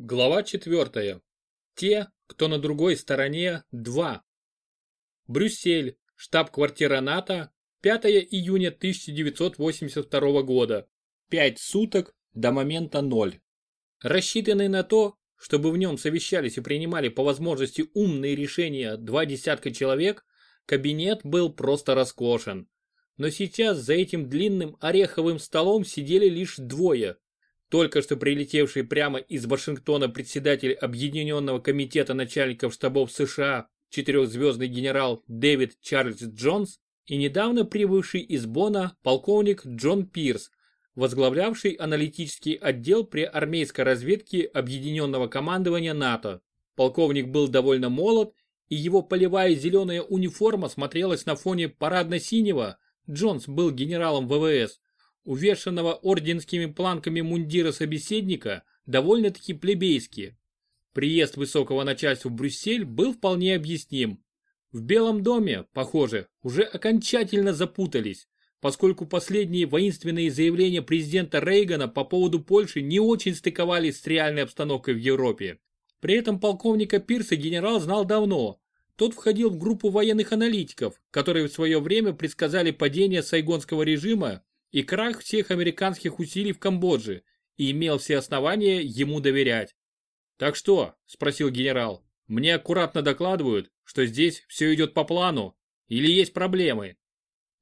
Глава 4. Те, кто на другой стороне, 2. Брюссель, штаб-квартира НАТО, 5 июня 1982 года. 5 суток до момента 0. Рассчитанный на то, чтобы в нем совещались и принимали по возможности умные решения два десятка человек, кабинет был просто роскошен. Но сейчас за этим длинным ореховым столом сидели лишь двое только что прилетевший прямо из Вашингтона председатель Объединенного комитета начальников штабов США четырехзвездный генерал Дэвид Чарльз Джонс и недавно прибывший из Бона полковник Джон Пирс, возглавлявший аналитический отдел при армейской разведке Объединенного командования НАТО. Полковник был довольно молод, и его полевая зеленая униформа смотрелась на фоне парадно-синего, Джонс был генералом ВВС, увешанного орденскими планками мундира собеседника, довольно-таки плебейски. Приезд высокого начальства в Брюссель был вполне объясним. В Белом доме, похоже, уже окончательно запутались, поскольку последние воинственные заявления президента Рейгана по поводу Польши не очень стыковались с реальной обстановкой в Европе. При этом полковника Пирса генерал знал давно. Тот входил в группу военных аналитиков, которые в свое время предсказали падение сайгонского режима и крах всех американских усилий в Камбодже и имел все основания ему доверять. «Так что?» – спросил генерал. «Мне аккуратно докладывают, что здесь все идет по плану или есть проблемы?»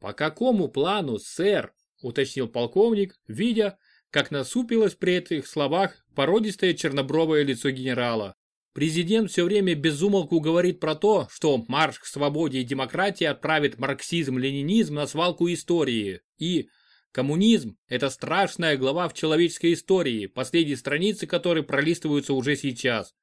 «По какому плану, сэр?» – уточнил полковник, видя, как насупилось при этих словах породистое чернобровое лицо генерала. Президент все время безумолку говорит про то, что марш к свободе и демократии отправит марксизм-ленинизм на свалку истории и, Коммунизм – это страшная глава в человеческой истории, последние страницы которой пролистываются уже сейчас.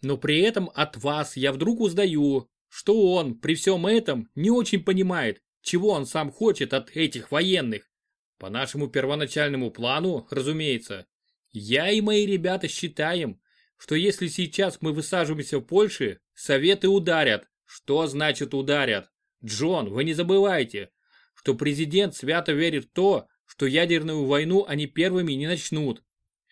Но при этом от вас я вдруг узнаю, что он при всем этом не очень понимает, чего он сам хочет от этих военных. По нашему первоначальному плану, разумеется, я и мои ребята считаем, что если сейчас мы высаживаемся в Польше, советы ударят. Что значит ударят? Джон, вы не забывайте, что президент свято верит в то, что ядерную войну они первыми не начнут.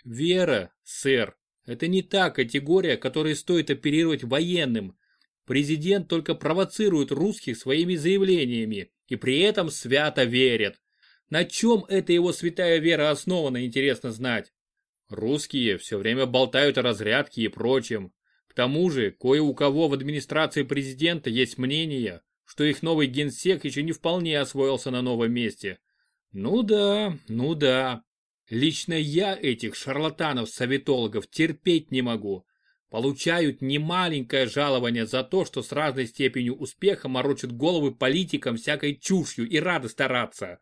Вера, сэр, это не та категория, которой стоит оперировать военным. Президент только провоцирует русских своими заявлениями и при этом свято верит. На чем эта его святая вера основана, интересно знать. Русские все время болтают о разрядке и прочем. К тому же, кое у кого в администрации президента есть мнение, что их новый генсек еще не вполне освоился на новом месте. Ну да, ну да. Лично я этих шарлатанов-советологов терпеть не могу. Получают немаленькое жалование за то, что с разной степенью успеха морочат головы политикам всякой чушью и рады стараться.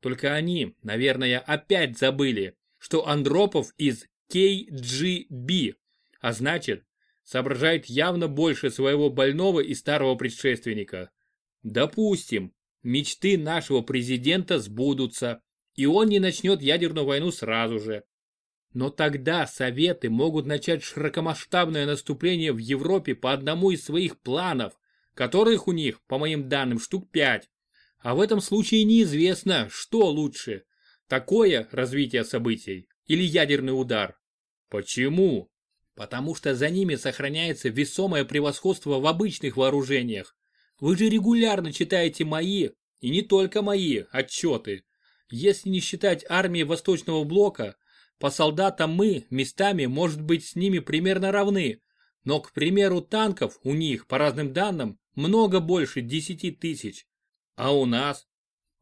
Только они, наверное, опять забыли, что Андропов из KGB, а значит, соображает явно больше своего больного и старого предшественника. Допустим, мечты нашего президента сбудутся, и он не начнет ядерную войну сразу же. Но тогда Советы могут начать широкомасштабное наступление в Европе по одному из своих планов, которых у них, по моим данным, штук пять. А в этом случае неизвестно, что лучше – такое развитие событий или ядерный удар. Почему? Потому что за ними сохраняется весомое превосходство в обычных вооружениях, вы же регулярно читаете мои, и не только мои, отчеты. Если не считать армии Восточного Блока, по солдатам мы, местами, может быть, с ними примерно равны. Но, к примеру, танков у них, по разным данным, много больше 10 тысяч. А у нас?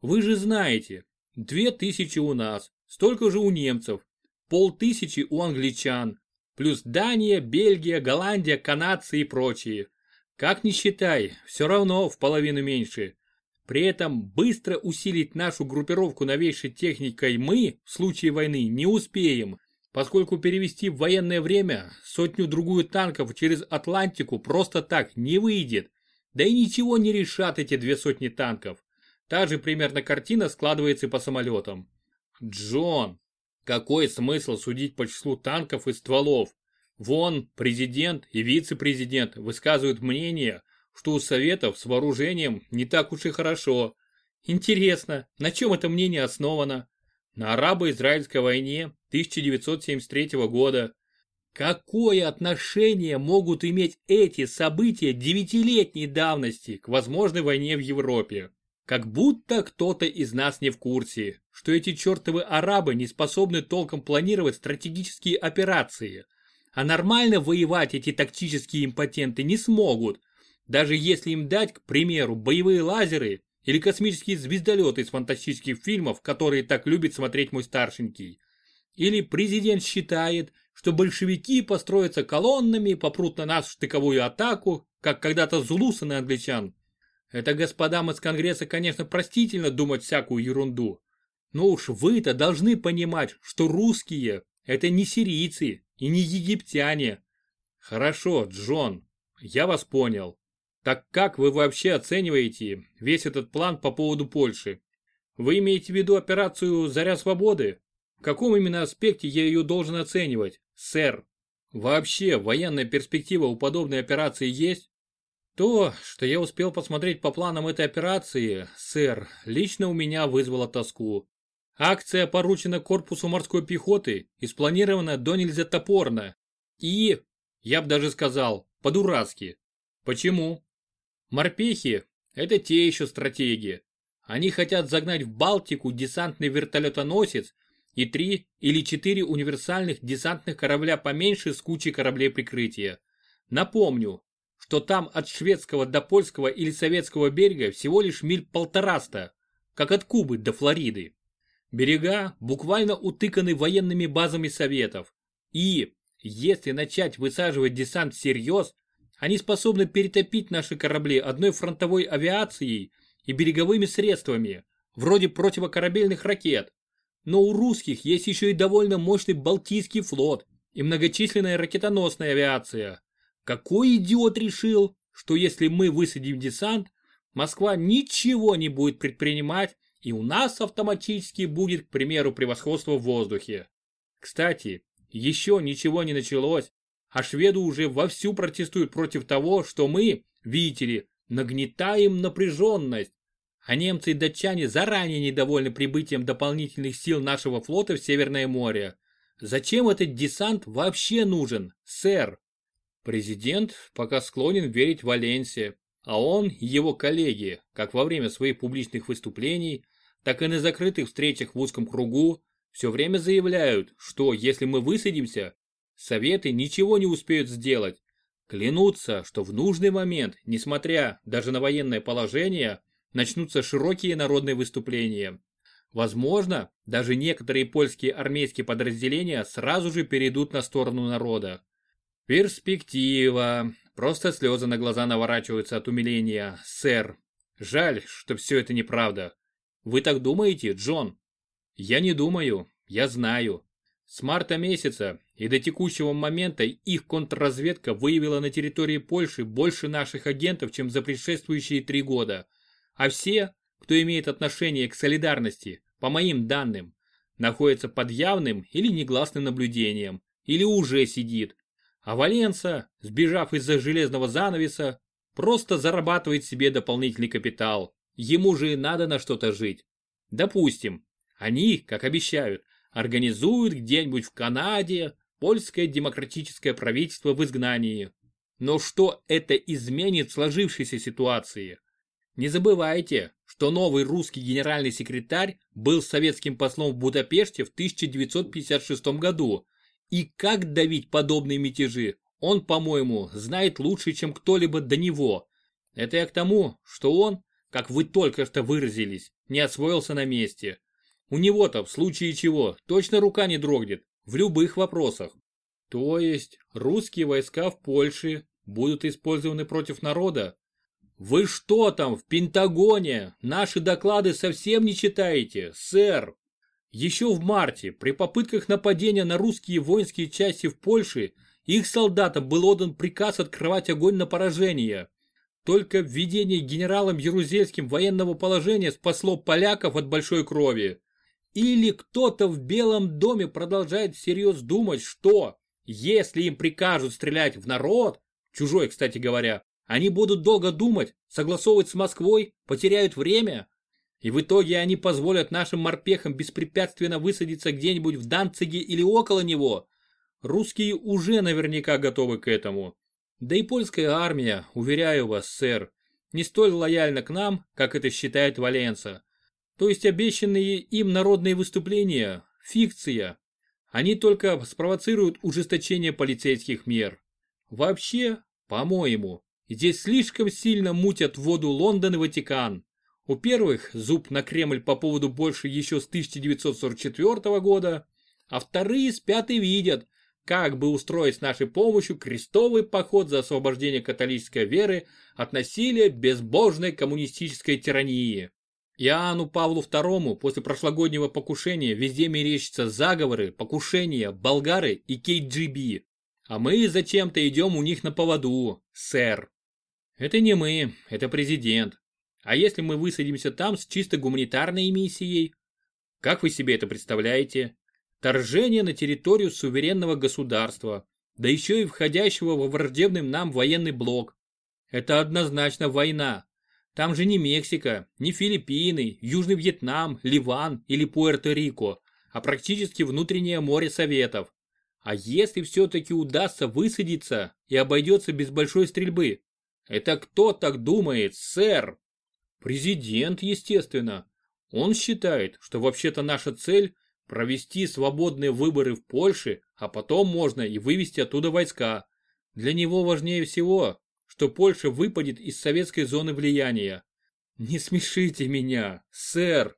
Вы же знаете, две тысячи у нас, столько же у немцев, полтысячи у англичан, плюс Дания, Бельгия, Голландия, канадцы и прочие. Как ни считай, все равно в половину меньше. При этом быстро усилить нашу группировку новейшей техникой мы, в случае войны, не успеем, поскольку перевести в военное время сотню-другую танков через Атлантику просто так не выйдет. Да и ничего не решат эти две сотни танков. Та же примерно картина складывается по самолетам. Джон, какой смысл судить по числу танков и стволов? Вон, президент и вице-президент высказывают мнение, что у Советов с вооружением не так уж и хорошо. Интересно, на чем это мнение основано? На арабо-израильской войне 1973 года. Какое отношение могут иметь эти события девятилетней давности к возможной войне в Европе? Как будто кто-то из нас не в курсе, что эти чертовы арабы не способны толком планировать стратегические операции. А нормально воевать эти тактические импотенты не смогут, даже если им дать, к примеру, боевые лазеры или космические звездолеты из фантастических фильмов, которые так любит смотреть мой старшенький. Или президент считает, что большевики построятся колоннами и попрут на нас в штыковую атаку, как когда-то зулусы на англичан. Это господам из Конгресса, конечно, простительно думать всякую ерунду. Но уж вы-то должны понимать, что русские – это не сирийцы и не египтяне. Хорошо, Джон, я вас понял. Так как вы вообще оцениваете весь этот план по поводу Польши? Вы имеете в виду операцию «Заря свободы»? В каком именно аспекте я ее должен оценивать, сэр? Вообще, военная перспектива у подобной операции есть? То, что я успел посмотреть по планам этой операции, сэр, лично у меня вызвало тоску. Акция поручена корпусу морской пехоты и спланирована до нельзя топорно. И, я бы даже сказал, по-дурацки. Почему? Морпехи – это те еще стратегии. Они хотят загнать в Балтику десантный вертолетоносец и три или четыре универсальных десантных корабля поменьше с кучей кораблей прикрытия. Напомню, что там от шведского до польского или советского берега всего лишь миль полтораста, как от Кубы до Флориды. Берега буквально утыканы военными базами Советов. И, если начать высаживать десант всерьез, они способны перетопить наши корабли одной фронтовой авиацией и береговыми средствами, вроде противокорабельных ракет. Но у русских есть еще и довольно мощный Балтийский флот и многочисленная ракетоносная авиация. Какой идиот решил, что если мы высадим десант, Москва ничего не будет предпринимать, и у нас автоматически будет, к примеру, превосходство в воздухе. Кстати, еще ничего не началось, а шведы уже вовсю протестуют против того, что мы, видите ли, нагнетаем напряженность. А немцы и датчане заранее недовольны прибытием дополнительных сил нашего флота в Северное море. Зачем этот десант вообще нужен, сэр? Президент пока склонен верить Валенсии, а он и его коллеги, как во время своих публичных выступлений, так и на закрытых встречах в узком кругу, все время заявляют, что если мы высадимся, Советы ничего не успеют сделать. Клянутся, что в нужный момент, несмотря даже на военное положение, начнутся широкие народные выступления. Возможно, даже некоторые польские армейские подразделения сразу же перейдут на сторону народа. Перспектива. Просто слезы на глаза наворачиваются от умиления, сэр. Жаль, что все это неправда. Вы так думаете, Джон? Я не думаю, я знаю. С марта месяца и до текущего момента их контрразведка выявила на территории Польши больше наших агентов, чем за предшествующие три года. А все, кто имеет отношение к солидарности, по моим данным, находятся под явным или негласным наблюдением, или уже сидит, а Валенса, сбежав из-за железного занавеса, просто зарабатывает себе дополнительный капитал. Ему же надо на что-то жить. Допустим, они, как обещают, организуют где-нибудь в Канаде польское демократическое правительство в изгнании. Но что это изменит в сложившейся ситуации? Не забывайте, что новый русский генеральный секретарь был советским послом в Будапеште в 1956 году и как давить подобные мятежи, он, по-моему, знает лучше, чем кто-либо до него. Это я к тому, что он, как вы только что выразились, не освоился на месте. У него-то, в случае чего, точно рука не дрогнет, в любых вопросах. То есть, русские войска в Польше будут использованы против народа? Вы что там, в Пентагоне? Наши доклады совсем не читаете, сэр? Еще в марте, при попытках нападения на русские воинские части в Польше, их солдатам был отдан приказ открывать огонь на поражение. Только введение генералом Ярузельским военного положения спасло поляков от большой крови. Или кто-то в Белом доме продолжает всерьез думать, что, если им прикажут стрелять в народ, чужой, кстати говоря, они будут долго думать, согласовывать с Москвой, потеряют время, и в итоге они позволят нашим морпехам беспрепятственно высадиться где-нибудь в Данциге или около него. русские уже наверняка готовы к этому. Да и польская армия, уверяю вас, сэр, не столь лояльна к нам, как это считает Валенса. То есть обещанные им народные выступления – фикция. Они только спровоцируют ужесточение полицейских мер. Вообще, по-моему, здесь слишком сильно мутят воду Лондон и Ватикан. У первых зуб на Кремль по поводу больше еще с 1944 года, а вторые спят и видят, как бы устроить с нашей помощью крестовый поход за освобождение католической веры от насилия безбожной коммунистической тирании. Иоанну Павлу II после прошлогоднего покушения везде мерещатся заговоры, покушения, болгары и КГБ. А мы зачем-то идем у них на поводу, сэр. Это не мы, это президент. А если мы высадимся там с чисто гуманитарной миссией? Как вы себе это представляете? Торжение на территорию суверенного государства, да еще и входящего во враждебный нам военный блок. Это однозначно война. Там же не Мексика, не Филиппины, Южный Вьетнам, Ливан или Пуэрто-Рико, а практически внутреннее море Советов. А если все-таки удастся высадиться и обойдется без большой стрельбы? Это кто так думает, сэр? Президент, естественно. Он считает, что вообще-то наша цель – провести свободные выборы в Польше, а потом можно и вывести оттуда войска. Для него важнее всего, что Польша выпадет из советской зоны влияния. Не смешите меня, сэр.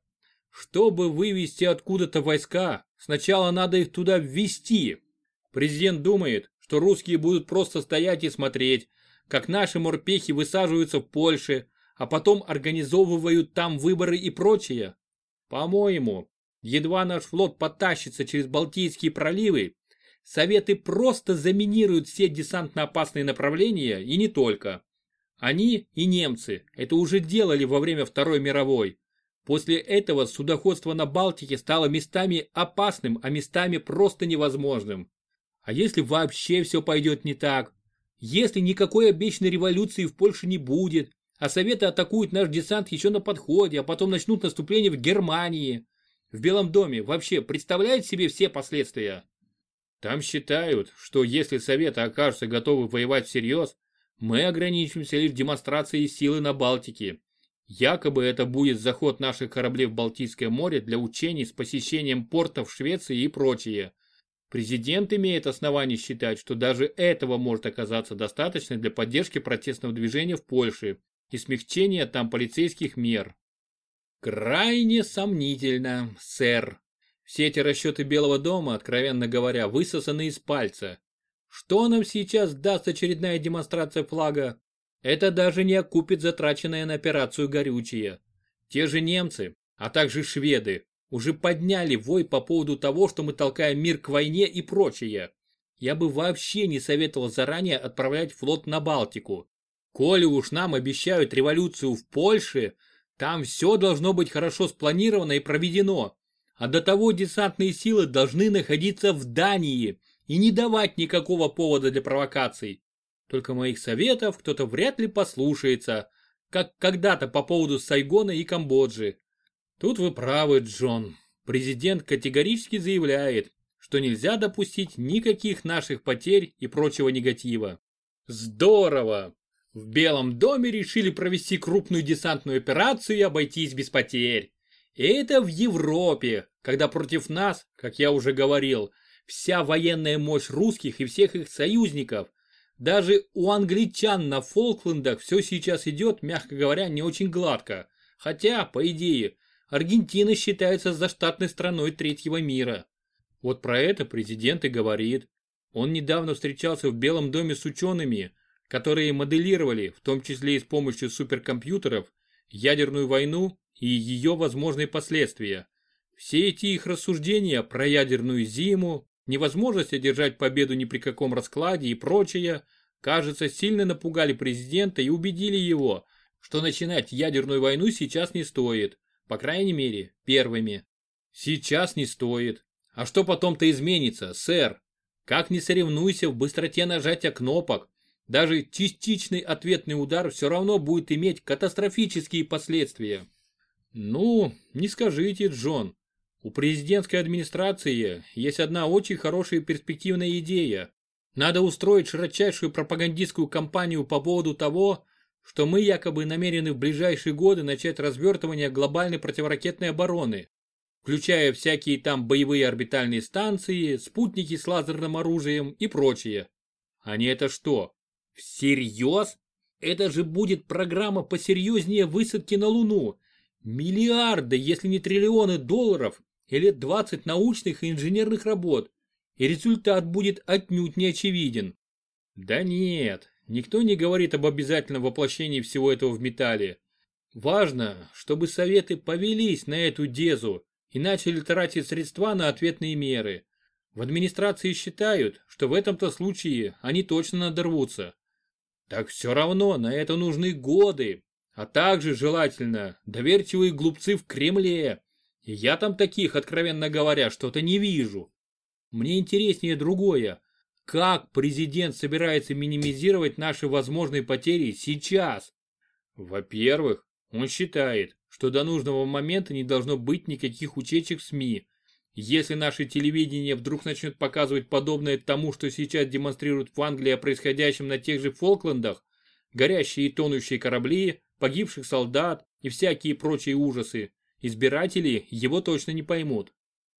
Чтобы вывести откуда-то войска, сначала надо их туда ввести. Президент думает, что русские будут просто стоять и смотреть, как наши морпехи высаживаются в Польше, а потом организовывают там выборы и прочее. По-моему, едва наш флот потащится через Балтийские проливы, Советы просто заминируют все десантно-опасные направления и не только. Они и немцы это уже делали во время Второй мировой. После этого судоходство на Балтике стало местами опасным, а местами просто невозможным. А если вообще все пойдет не так? Если никакой обещанной революции в Польше не будет, а Советы атакуют наш десант еще на подходе, а потом начнут наступление в Германии. В Белом доме вообще представляют себе все последствия? Там считают, что если Советы окажутся готовы воевать всерьез, мы ограничимся лишь демонстрацией силы на Балтике. Якобы это будет заход наших кораблей в Балтийское море для учений с посещением портов Швеции и прочее. Президент имеет основание считать, что даже этого может оказаться достаточно для поддержки протестного движения в Польше, и смягчения там полицейских мер. Крайне сомнительно, сэр. Все эти расчеты Белого дома, откровенно говоря, высосаны из пальца. Что нам сейчас даст очередная демонстрация флага? Это даже не окупит затраченное на операцию горючее. Те же немцы, а также шведы, уже подняли вой по поводу того, что мы толкаем мир к войне и прочее. Я бы вообще не советовал заранее отправлять флот на Балтику. Коли уж нам обещают революцию в Польше, там все должно быть хорошо спланировано и проведено. А до того десантные силы должны находиться в Дании и не давать никакого повода для провокаций. Только моих советов кто-то вряд ли послушается, как когда-то по поводу Сайгона и Камбоджи. Тут вы правы, Джон. Президент категорически заявляет, что нельзя допустить никаких наших потерь и прочего негатива. Здорово! В Белом доме решили провести крупную десантную операцию и обойтись без потерь. И это в Европе, когда против нас, как я уже говорил, вся военная мощь русских и всех их союзников. Даже у англичан на Фолклендах все сейчас идет, мягко говоря, не очень гладко. Хотя, по идее, Аргентина считается заштатной страной третьего мира. Вот про это президент и говорит. Он недавно встречался в Белом доме с учеными, которые моделировали, в том числе и с помощью суперкомпьютеров, ядерную войну и ее возможные последствия. Все эти их рассуждения про ядерную зиму, невозможность одержать победу ни при каком раскладе и прочее, кажется, сильно напугали президента и убедили его, что начинать ядерную войну сейчас не стоит, по крайней мере, первыми. Сейчас не стоит. А что потом-то изменится, сэр? Как не соревнуйся в быстроте нажатия кнопок, даже частичный ответный удар все равно будет иметь катастрофические последствия. Ну, не скажите, Джон. У президентской администрации есть одна очень хорошая перспективная идея. Надо устроить широчайшую пропагандистскую кампанию по поводу того, что мы якобы намерены в ближайшие годы начать развертывание глобальной противоракетной обороны, включая всякие там боевые орбитальные станции, спутники с лазерным оружием и прочее. Они это что, всерьез? Это же будет программа посерьезнее высадки на Луну. Миллиарды, если не триллионы долларов и лет 20 научных и инженерных работ. И результат будет отнюдь не очевиден. Да нет, никто не говорит об обязательном воплощении всего этого в металле. Важно, чтобы советы повелись на эту дезу и начали тратить средства на ответные меры. В администрации считают, что в этом-то случае они точно надорвутся. Так все равно на это нужны годы, а также желательно доверчивые глупцы в Кремле. Я там таких, откровенно говоря, что-то не вижу. Мне интереснее другое. Как президент собирается минимизировать наши возможные потери сейчас? Во-первых, он считает, что до нужного момента не должно быть никаких утечек в СМИ. Если наше телевидение вдруг начнет показывать подобное тому, что сейчас демонстрируют в Англии о происходящем на тех же Фолклендах, горящие и тонущие корабли, погибших солдат и всякие прочие ужасы, избиратели его точно не поймут.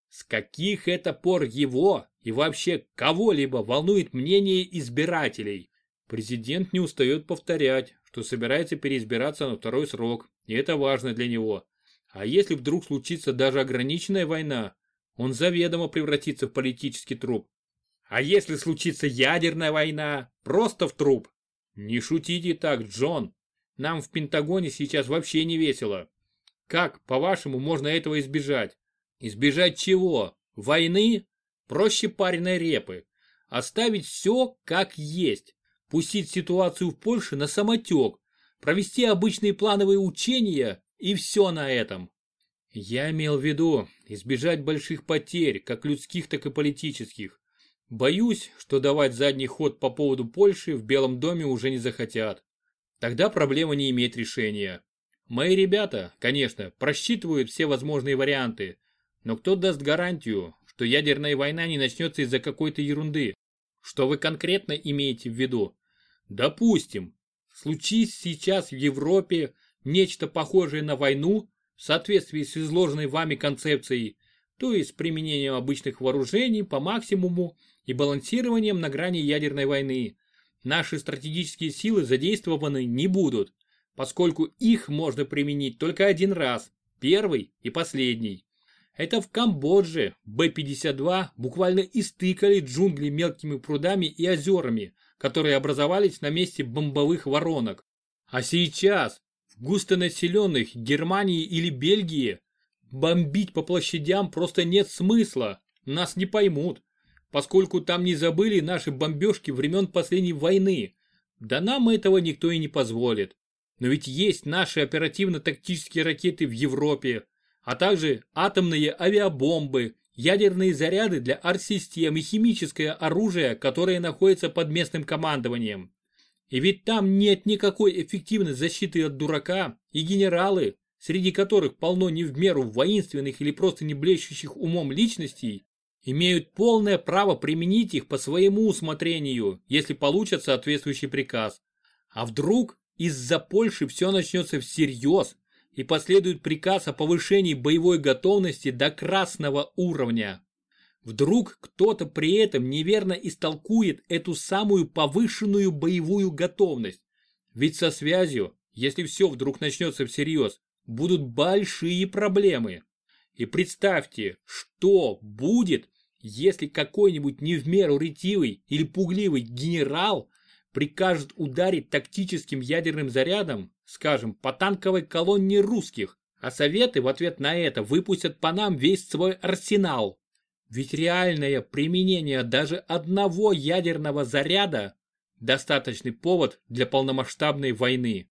С каких это пор его и вообще кого-либо волнует мнение избирателей? Президент не устает повторять, что собирается переизбираться на второй срок, и это важно для него. А если вдруг случится даже ограниченная война, он заведомо превратится в политический труп. А если случится ядерная война, просто в труп. Не шутите так, Джон. Нам в Пентагоне сейчас вообще не весело. Как, по-вашему, можно этого избежать? Избежать чего? Войны? Проще пареной репы. Оставить все как есть. Пустить ситуацию в Польше на самотек. Провести обычные плановые учения и все на этом. Я имел в виду избежать больших потерь, как людских, так и политических. Боюсь, что давать задний ход по поводу Польши в Белом доме уже не захотят. Тогда проблема не имеет решения. Мои ребята, конечно, просчитывают все возможные варианты, но кто даст гарантию, что ядерная война не начнется из-за какой-то ерунды? Что вы конкретно имеете в виду? Допустим, случись сейчас в Европе нечто похожее на войну в соответствии с изложенной вами концепцией, то есть применением обычных вооружений по максимуму и балансированием на грани ядерной войны. Наши стратегические силы задействованы не будут поскольку их можно применить только один раз, первый и последний. Это в Камбодже Б-52 буквально истыкали джунгли мелкими прудами и озерами, которые образовались на месте бомбовых воронок. А сейчас густонаселенных Германии или Бельгии бомбить по площадям просто нет смысла, нас не поймут, поскольку там не забыли наши бомбежки времен последней войны. Да нам этого никто и не позволит. Но ведь есть наши оперативно-тактические ракеты в Европе, а также атомные авиабомбы, ядерные заряды для арт-систем и химическое оружие, которое находится под местным командованием. И ведь там нет никакой эффективной защиты от дурака, и генералы, среди которых полно не в меру воинственных или просто не блещущих умом личностей, имеют полное право применить их по своему усмотрению, если получат соответствующий приказ. А вдруг из-за Польши все начнется всерьез и последует приказ о повышении боевой готовности до красного уровня. Вдруг кто-то при этом неверно истолкует эту самую повышенную боевую готовность. Ведь со связью, если все вдруг начнется всерьез, будут большие проблемы. И представьте, что будет, если какой-нибудь не в меру ретивый или пугливый генерал прикажет ударить тактическим ядерным зарядом, скажем, по танковой колонне русских, а Советы в ответ на это выпустят по нам весь свой арсенал. Ведь реальное применение даже одного ядерного заряда – достаточный повод для полномасштабной войны.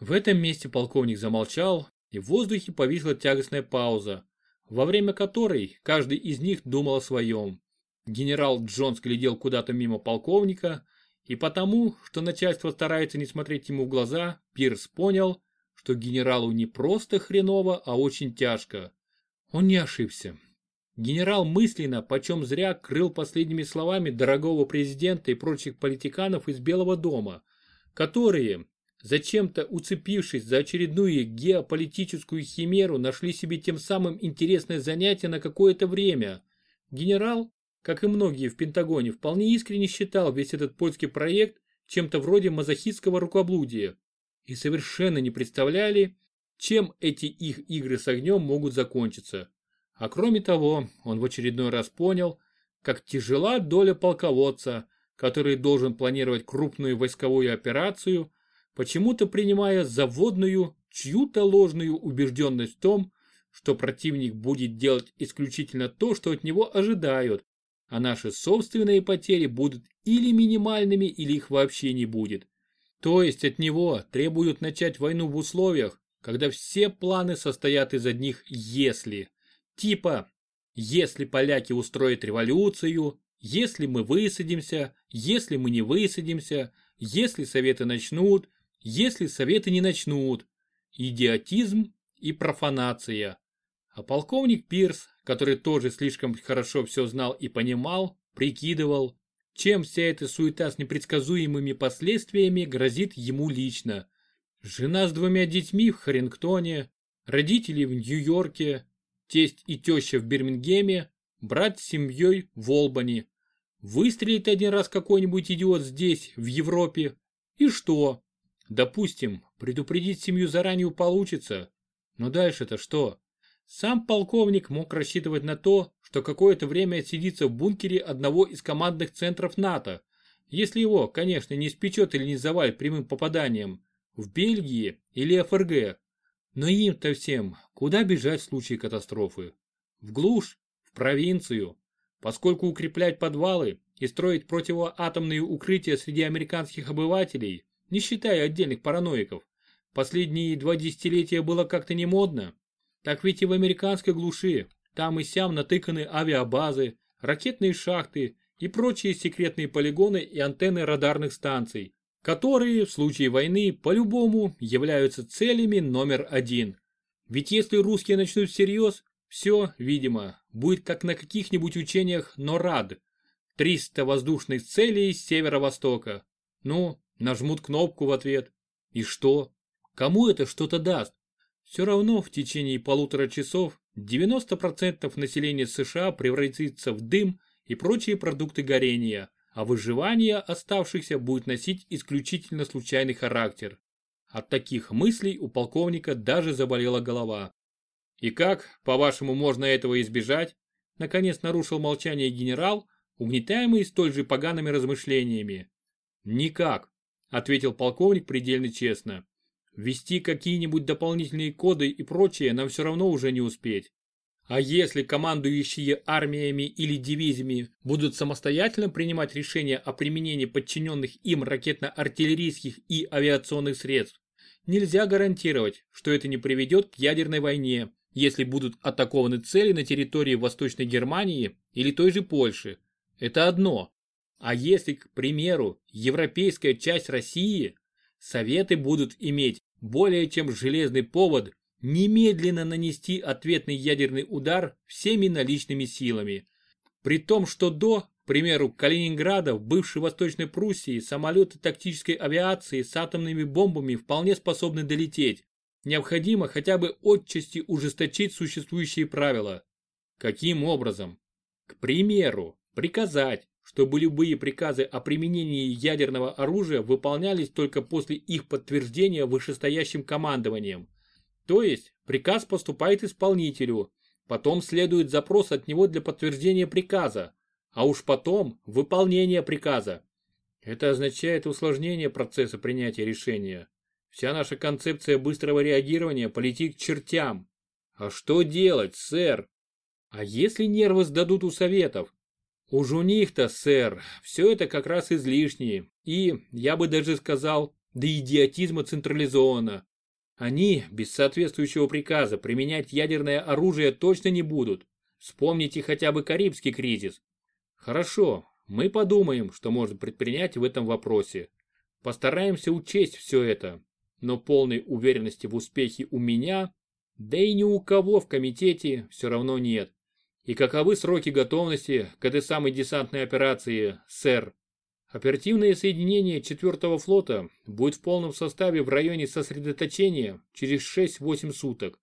В этом месте полковник замолчал, и в воздухе повисла тягостная пауза, во время которой каждый из них думал о своем. Генерал Джонс глядел куда-то мимо полковника, и потому, что начальство старается не смотреть ему в глаза, Пирс понял, что генералу не просто хреново, а очень тяжко. Он не ошибся. Генерал мысленно, почем зря, крыл последними словами дорогого президента и прочих политиканов из Белого дома, которые, зачем-то уцепившись за очередную геополитическую химеру, нашли себе тем самым интересное занятие на какое-то время. Генерал, как и многие в Пентагоне, вполне искренне считал весь этот польский проект чем-то вроде мазохистского рукоблудия и совершенно не представляли, чем эти их игры с огнем могут закончиться. А кроме того, он в очередной раз понял, как тяжела доля полководца, который должен планировать крупную войсковую операцию, почему-то принимая заводную, чью-то ложную убежденность в том, что противник будет делать исключительно то, что от него ожидают, а наши собственные потери будут или минимальными, или их вообще не будет. То есть от него требуют начать войну в условиях, когда все планы состоят из одних «если». Типа, если поляки устроят революцию, если мы высадимся, если мы не высадимся, если советы начнут, если советы не начнут. Идиотизм и профанация. А полковник Пирс, который тоже слишком хорошо все знал и понимал, прикидывал, чем вся эта суета с непредсказуемыми последствиями грозит ему лично. Жена с двумя детьми в Харингтоне, родители в Нью-Йорке, тесть и теща в Бирмингеме, брат с семьей в Олбани. Выстрелит один раз какой-нибудь идиот здесь, в Европе. И что? Допустим, предупредить семью заранее получится. Но дальше-то что? Сам полковник мог рассчитывать на то, что какое-то время отсидится в бункере одного из командных центров НАТО, если его, конечно, не спечет или не завалит прямым попаданием, в Бельгии или ФРГ. Но им-то всем куда бежать в случае катастрофы? В глушь? В провинцию? Поскольку укреплять подвалы и строить противоатомные укрытия среди американских обывателей, не считая отдельных параноиков, последние два десятилетия было как-то не модно, так ведь и в американской глуши там и сям натыканы авиабазы, ракетные шахты и прочие секретные полигоны и антенны радарных станций, которые в случае войны по-любому являются целями номер один. Ведь если русские начнут всерьез, все, видимо, будет как на каких-нибудь учениях НОРАД. 300 воздушных целей с северо-востока. Ну, нажмут кнопку в ответ. И что? Кому это что-то даст? Все равно в течение полутора часов 90% населения США превратится в дым и прочие продукты горения, а выживание оставшихся будет носить исключительно случайный характер. От таких мыслей у полковника даже заболела голова. «И как, по-вашему, можно этого избежать?» Наконец нарушил молчание генерал, угнетаемый столь же погаными размышлениями. «Никак», — ответил полковник предельно честно. «Ввести какие-нибудь дополнительные коды и прочее нам все равно уже не успеть. А если командующие армиями или дивизиями будут самостоятельно принимать решения о применении подчиненных им ракетно-артиллерийских и авиационных средств, нельзя гарантировать, что это не приведет к ядерной войне, если будут атакованы цели на территории Восточной Германии или той же Польши. Это одно. А если, к примеру, европейская часть России, Советы будут иметь более чем железный повод немедленно нанести ответный ядерный удар всеми наличными силами. При том, что до, к примеру, Калининграда в бывшей Восточной Пруссии самолеты тактической авиации с атомными бомбами вполне способны долететь. Необходимо хотя бы отчасти ужесточить существующие правила. Каким образом? К примеру, приказать, чтобы любые приказы о применении ядерного оружия выполнялись только после их подтверждения вышестоящим командованием. То есть приказ поступает исполнителю, потом следует запрос от него для подтверждения приказа, а уж потом выполнение приказа. Это означает усложнение процесса принятия решения. Вся наша концепция быстрого реагирования полетит к чертям. А что делать, сэр? А если нервы сдадут у советов? Уж у них-то, сэр, все это как раз излишнее и, я бы даже сказал, до идиотизма централизовано. Они, без соответствующего приказа, применять ядерное оружие точно не будут. Вспомните хотя бы Карибский кризис. Хорошо, мы подумаем, что можно предпринять в этом вопросе. Постараемся учесть все это, но полной уверенности в успехе у меня, Да и ни у кого в комитете все равно нет. И каковы сроки готовности к этой самой десантной операции, сэр? Оперативное соединение 4 флота будет в полном составе в районе сосредоточения через 6-8 суток.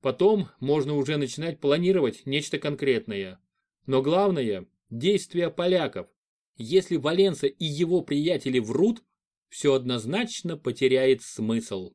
Потом можно уже начинать планировать нечто конкретное. Но главное – действия поляков. Если Валенса и его приятели врут, все однозначно потеряет смысл.